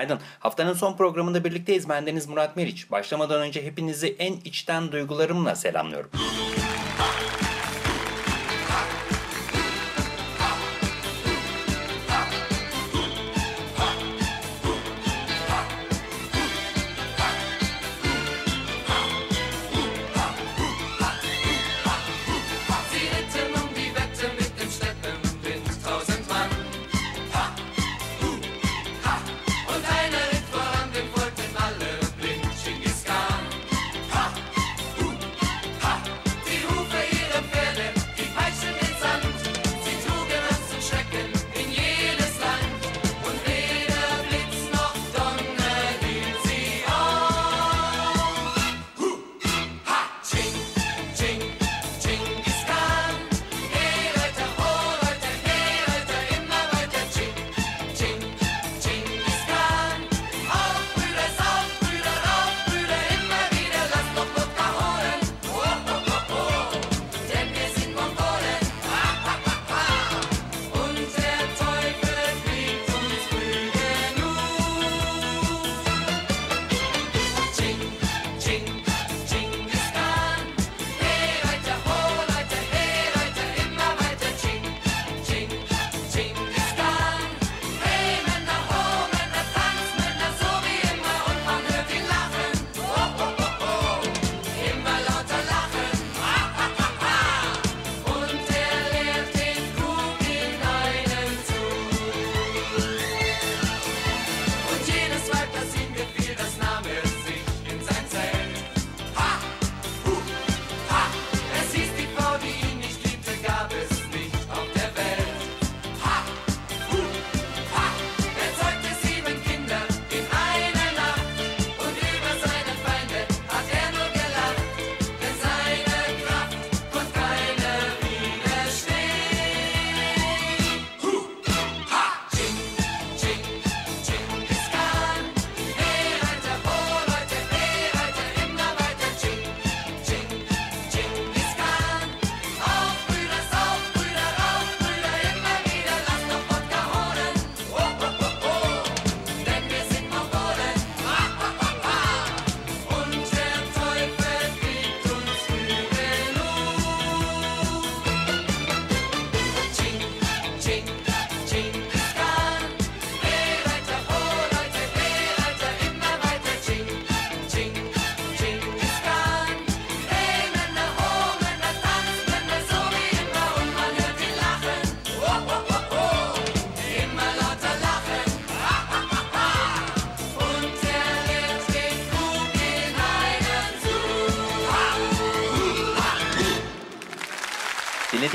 günaydın. Haftanın son programında birlikteyiz. Ben Deniz Murat Meriç. Başlamadan önce hepinizi en içten duygularımla selamlıyorum.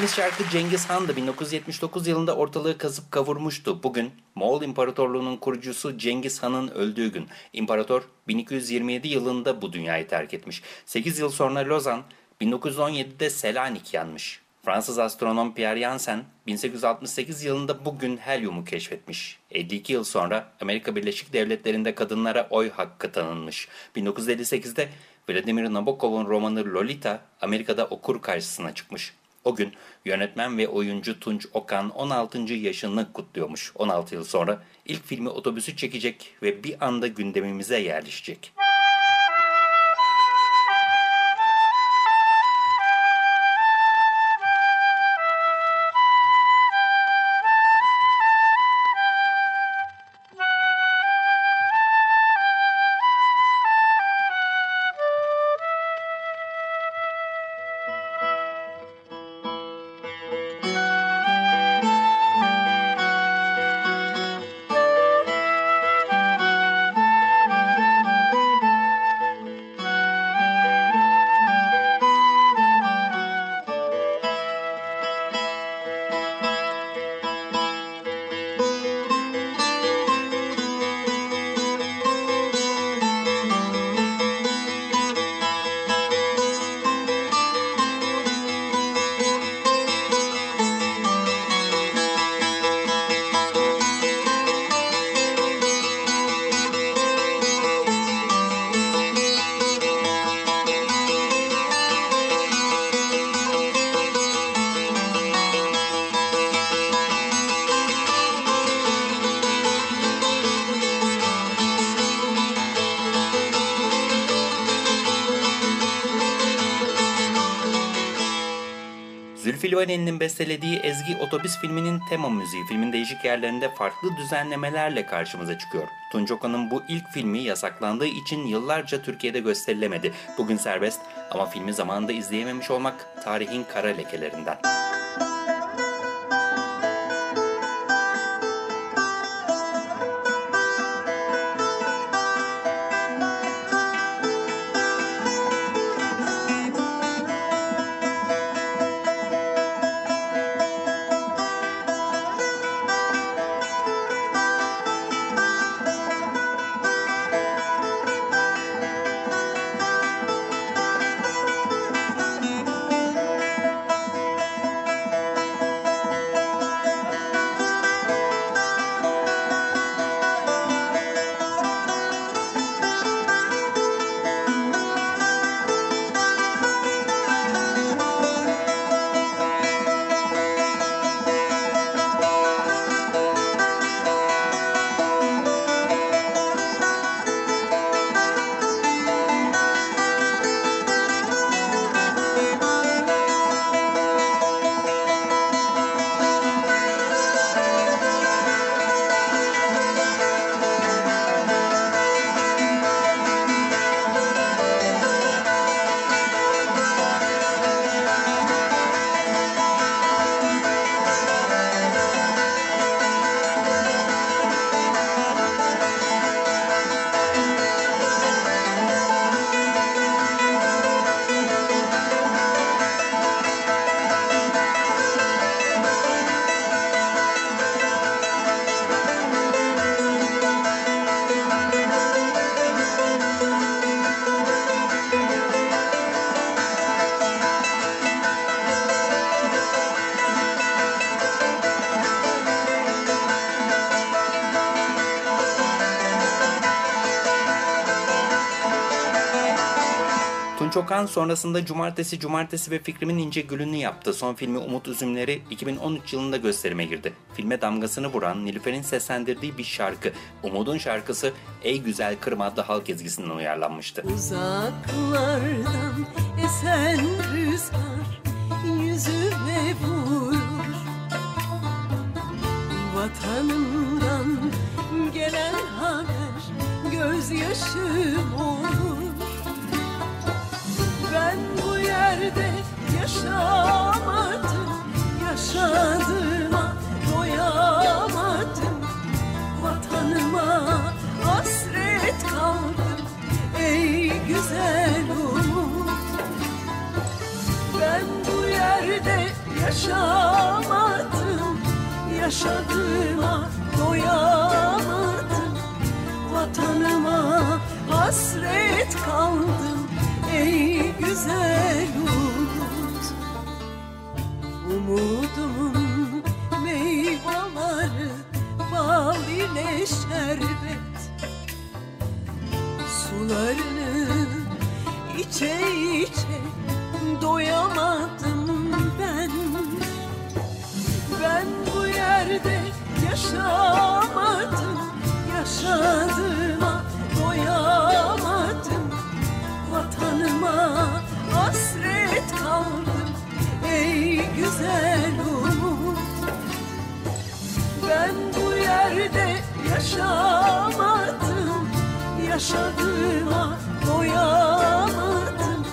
Dinlediğimiz şarkı Cengiz Han'dı. 1979 yılında ortalığı kazıp kavurmuştu. Bugün Moğol İmparatorluğu'nun kurucusu Cengiz Han'ın öldüğü gün. İmparator 1227 yılında bu dünyayı terk etmiş. 8 yıl sonra Lozan, 1917'de Selanik yanmış. Fransız astronom Pierre Janssen 1868 yılında bugün helyumu keşfetmiş. 52 yıl sonra Amerika Birleşik Devletleri'nde kadınlara oy hakkı tanınmış. 1958'de Vladimir Nabokov'un romanı Lolita Amerika'da okur karşısına çıkmış. O gün yönetmen ve oyuncu Tunç Okan 16. yaşını kutluyormuş. 16 yıl sonra ilk filmi otobüsü çekecek ve bir anda gündemimize yerleşecek. Livaneli'nin bestelediği Ezgi Otobüs filminin tema müziği filmin değişik yerlerinde farklı düzenlemelerle karşımıza çıkıyor. Tunç Okan'ın bu ilk filmi yasaklandığı için yıllarca Türkiye'de gösterilemedi. Bugün serbest ama filmi zamanında izleyememiş olmak tarihin kara lekelerinden. Tunç sonrasında Cumartesi Cumartesi ve Fikrimin İnce Gülünü yaptı. Son filmi Umut Üzümleri 2013 yılında gösterime girdi. Filme damgasını vuran Nilüfer'in seslendirdiği bir şarkı. Umut'un şarkısı Ey Güzel Kırım adlı halk ezgisinden uyarlanmıştı. Uzaklardan esen rüzgar Yaşadığıma doyamadım. Vatanıma hasret kaldım Ey güzel umut. Ben bu yerde yaşamadım Yaşadığıma doyamadım. Vatanıma hasret kaldım Ey güzel umut ile şerbet. Sularını içe içe doyamadım ben. Ben bu yerde yaşamadım Yaşadığıma doyamadım. Vatanıma hasret kaldım Ey güzel umut. Ben yerde yaşamadım. Yaşadığıma doyamadım.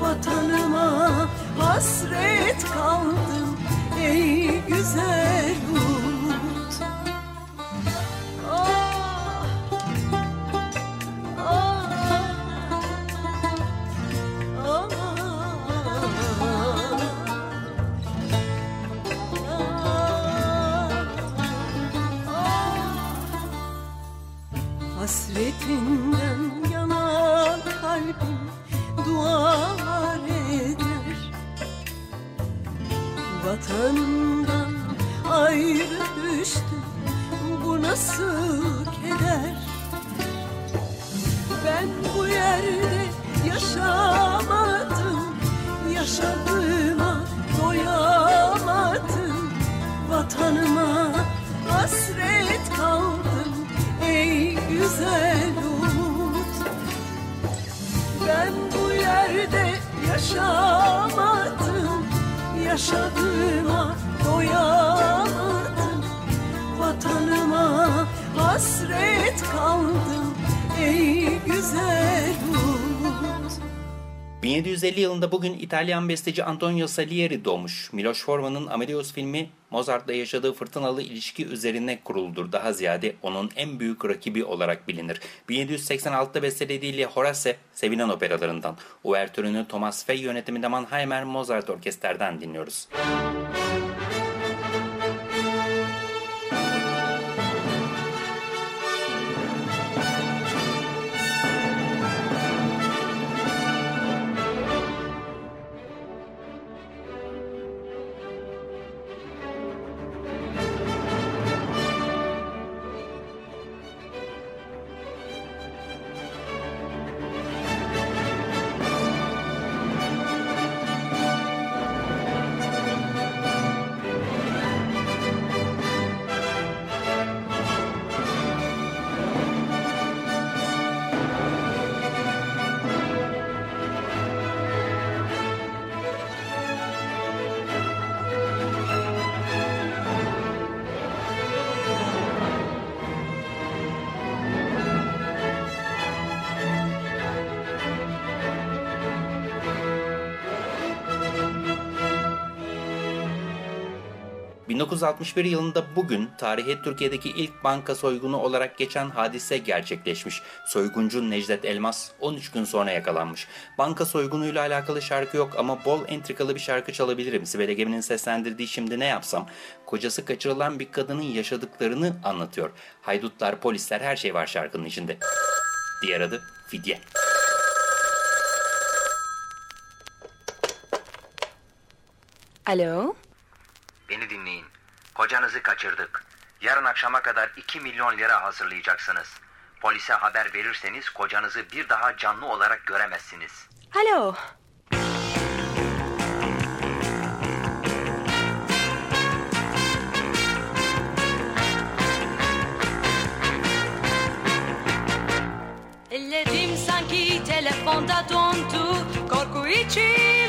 Vatanıma hasret kaldım. Ey güzel yaşadığıma doyamadım. Vatanıma hasret kaldım. Ey güzel 1750 yılında bugün İtalyan besteci Antonio Salieri doğmuş. Miloš Forman'ın Amadeus filmi Mozart'la yaşadığı fırtınalı ilişki üzerine kuruludur. Daha ziyade onun en büyük rakibi olarak bilinir. 1786'da bestelediği Le Horace, sevilen operalarından. Uvertürünü Thomas Fay yönetiminde Mannheimer Mozart Orkester'den dinliyoruz. 1961 yılında bugün tarihe Türkiye'deki ilk banka soygunu olarak geçen hadise gerçekleşmiş. Soyguncu Necdet Elmas 13 gün sonra yakalanmış. Banka soygunuyla alakalı şarkı yok ama bol entrikalı bir şarkı çalabilirim. Sibel Egemen'in seslendirdiği Şimdi Ne Yapsam kocası kaçırılan bir kadının yaşadıklarını anlatıyor. Haydutlar, polisler her şey var şarkının içinde. Diğer adı Fidye. Alo? Kocanızı kaçırdık. Yarın akşama kadar 2 milyon lira hazırlayacaksınız. Polise haber verirseniz kocanızı bir daha canlı olarak göremezsiniz. Alo? Ellerim sanki telefonda dondu Korku içime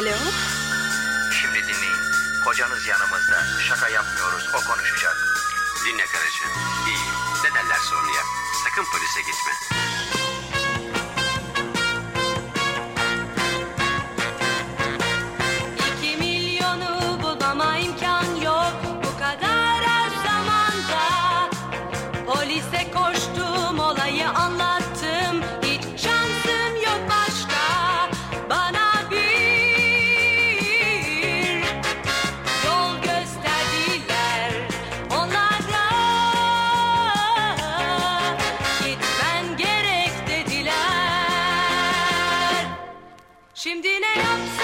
Alo? Şimdi dinleyin. Kocanız yanımızda. Şaka yapmıyoruz. O konuşacak. Dinle karıcığım. İyi. Ne derlerse onu yap. Sakın polise gitme. Şimdi ne yapsam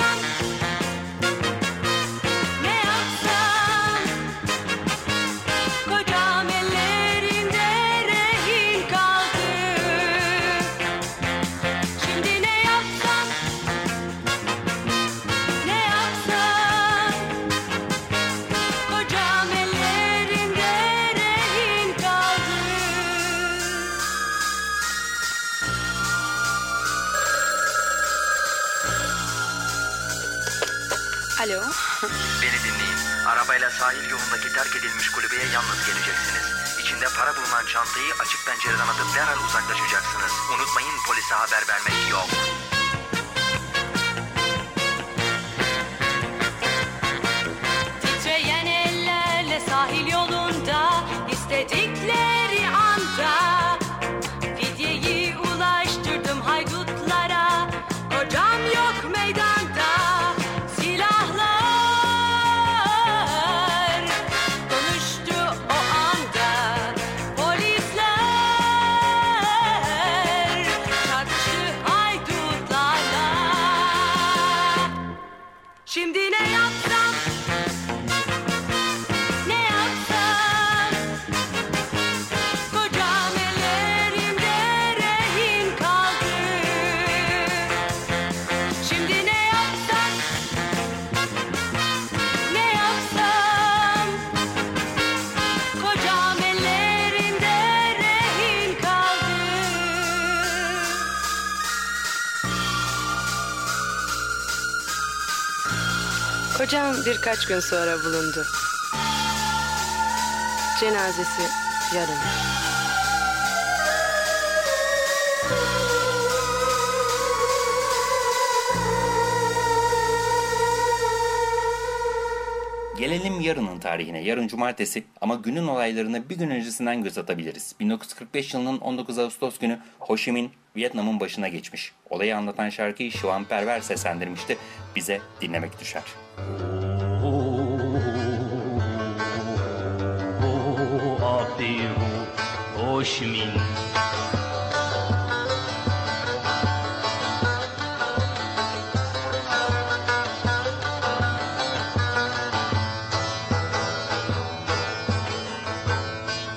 polise haber vermek yok. Kocam birkaç gün sonra bulundu. Cenazesi yarın. Gelelim yarının tarihine. Yarın cumartesi ama günün olaylarına bir gün öncesinden göz atabiliriz. 1945 yılının 19 Ağustos günü Ho Chi Minh Vietnam'ın başına geçmiş. Olayı anlatan şarkıyı Şuan Perver seslendirmişti. Bize dinlemek düşer. Ho Chi Minh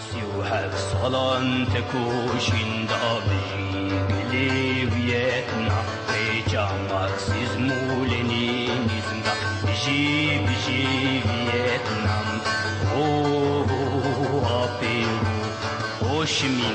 Siu salan te ji ji vietnam o ape o shimi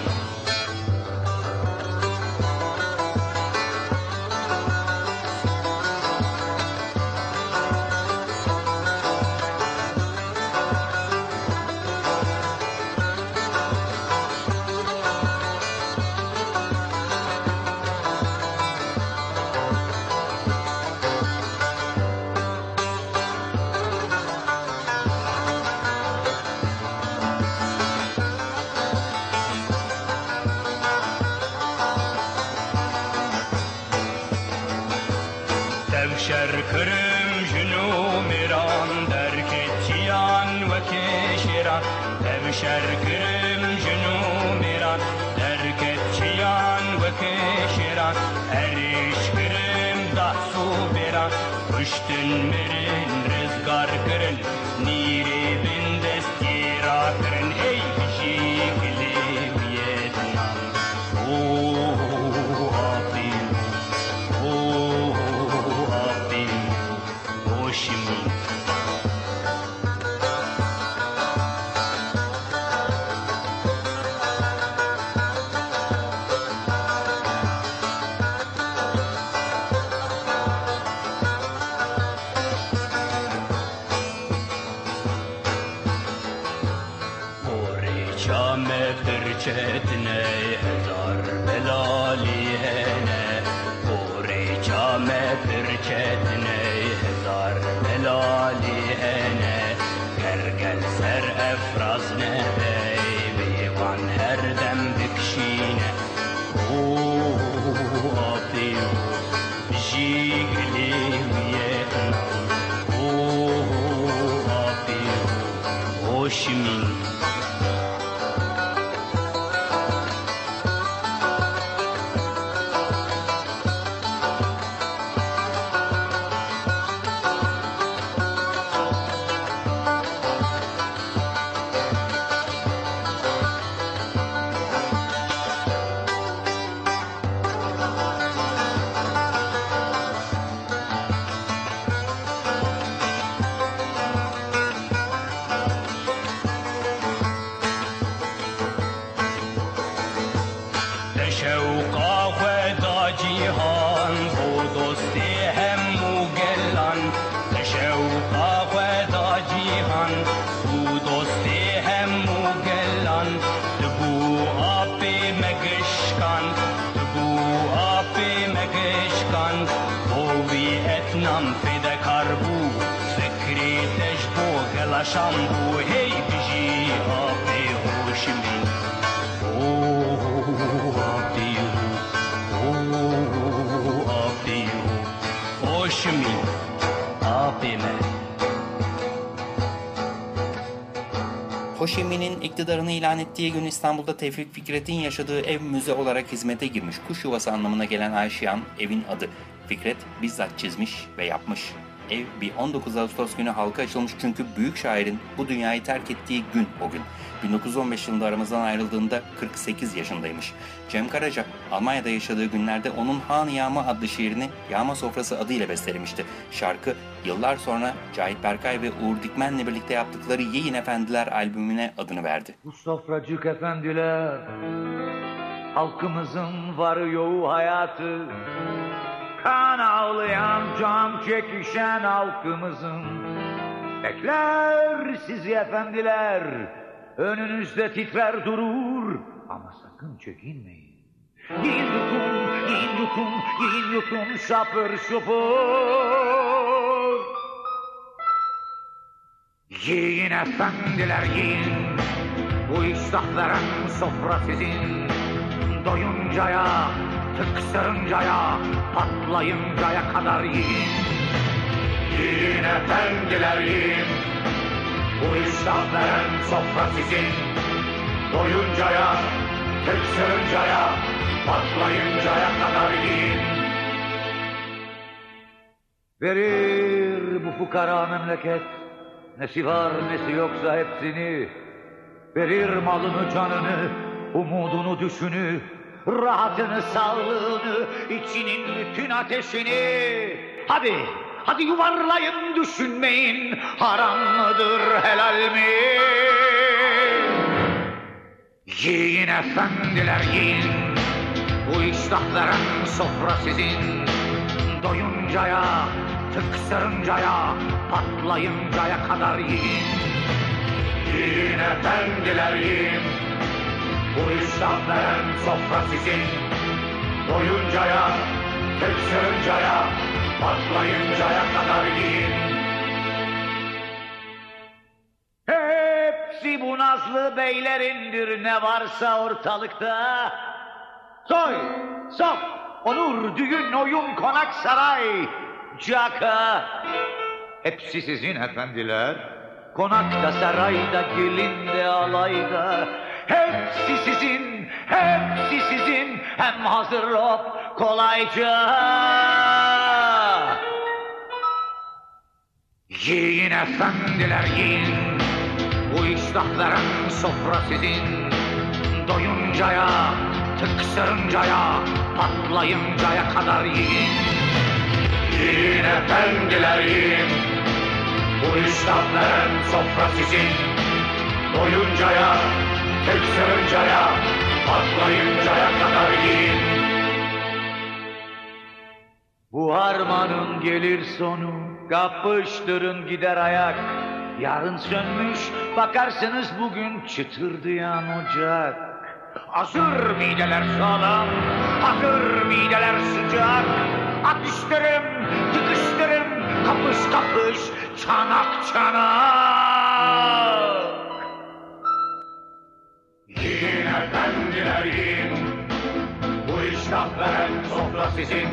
Minh تبشر کرم جنو میران در کتیان و کشیران تبشر کرم جنو میران در کتیان و کشیران هریش کرم دستو بیران پشتن مرن رزگار کرن شهرتنا يا yaşam bu hey bizi abdi hu şimdi. Oh abdi hu, oh abdi hu, oh şimdi abime. Ho Chi iktidarını ilan ettiği gün İstanbul'da Tevfik Fikret'in yaşadığı ev müze olarak hizmete girmiş. Kuş yuvası anlamına gelen Ayşeyan evin adı. Fikret bizzat çizmiş ve yapmış. Ev bir 19 Ağustos günü halka açılmış çünkü büyük şairin bu dünyayı terk ettiği gün o gün. 1915 yılında aramızdan ayrıldığında 48 yaşındaymış. Cem Karaca, Almanya'da yaşadığı günlerde onun Han Yağma adlı şiirini Yağma Sofrası adıyla bestelemişti. Şarkı yıllar sonra Cahit Berkay ve Uğur Dikmen'le birlikte yaptıkları Yiyin Efendiler albümüne adını verdi. Bu sofracık efendiler Halkımızın var yoğu hayatı kan ağlayan, can çekişen halkımızın Bekler sizi efendiler, önünüzde titrer durur ama sakın çekinmeyin. Yiyin yutun, yiyin yutun, yiyin yutun şapır şupur. Yiyin efendiler yiyin, bu iştah veren sofra sizin. Doyuncaya, tıksırıncaya, patlayıncaya kadar yiyin. Yiyin efendiler yiyin, bu iştah veren sofra sizin. Doyuncaya, tıksırıncaya, patlayıncaya kadar yiyin. Verir bu fukara memleket, nesi var nesi yoksa hepsini. Verir malını canını, umudunu düşünü, rahatını sağlığını, içinin bütün ateşini. Hadi, hadi yuvarlayın düşünmeyin, haram mıdır helal mi? Yiyin efendiler yiyin, bu iştah veren sofra sizin. Doyuncaya, tıksırıncaya, patlayıncaya kadar yiyin. Yiyin efendiler yiyin, bu veren sofra sizin. Doyuncaya, tıksırıncaya, patlayıncaya kadar yiyin. Hepsi bu nazlı beylerindir ne varsa ortalıkta. Soy, sop, onur, düğün, oyun, konak, saray, caka. Hepsi sizin efendiler. Konakta, sarayda, gelinde, alayda. Hepsi sizin, hepsi sizin. Hem hazır hop kolayca. Yiyin efendiler yiyin. Bu iştah veren sofra sizin. Doyuncaya, tıksırıncaya, patlayıncaya kadar yiyin. Yiyin efendiler yiyin. Bu iştah veren sofra sizin. Doyuncaya, tıksırıncaya, patlayıncaya kadar yiyin. Bu harmanın gelir sonu, kapıştırın gider ayak. Yarın sönmüş, bakarsınız bugün çıtırdayan ocak. Hazır mideler sağlam, hazır mideler sıcak. Atıştırın, tıkıştırın, kapış kapış, çanak çanak. Yiyin, bu iştah veren sofra sizin.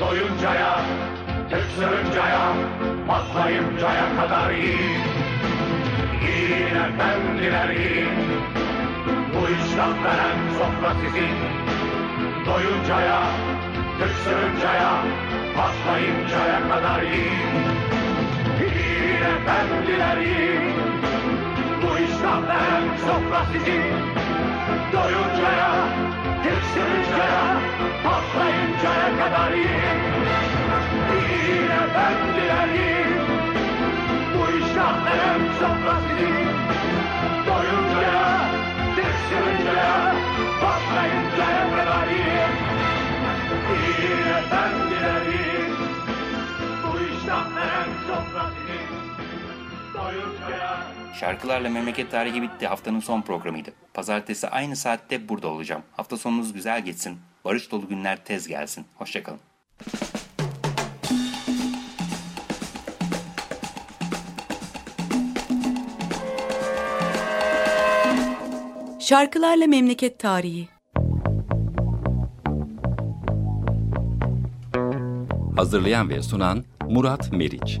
Doyuncaya, tıksırıncaya, patlayıncaya kadar yiyin. Efendiler yiyin, bu iştah veren sofra sizin. Doyuncaya, tıksırıncaya, patlayıncaya kadar yiyin. Efendiler yiyin, bu iştah veren sofra sizin. Doyuncaya, tıksırıncaya, patlayıncaya kadar yiyin. Yiyin efendiler yiyin, bu iştah veren sofra sizin. Doyuncaya, tıksırıncaya, Şarkılarla Memleket Tarihi bitti. Haftanın son programıydı. Pazartesi aynı saatte burada olacağım. Hafta sonunuz güzel geçsin. Barış dolu günler tez gelsin. Hoşçakalın. Şarkılarla Memleket Tarihi Hazırlayan ve sunan Murat Meriç.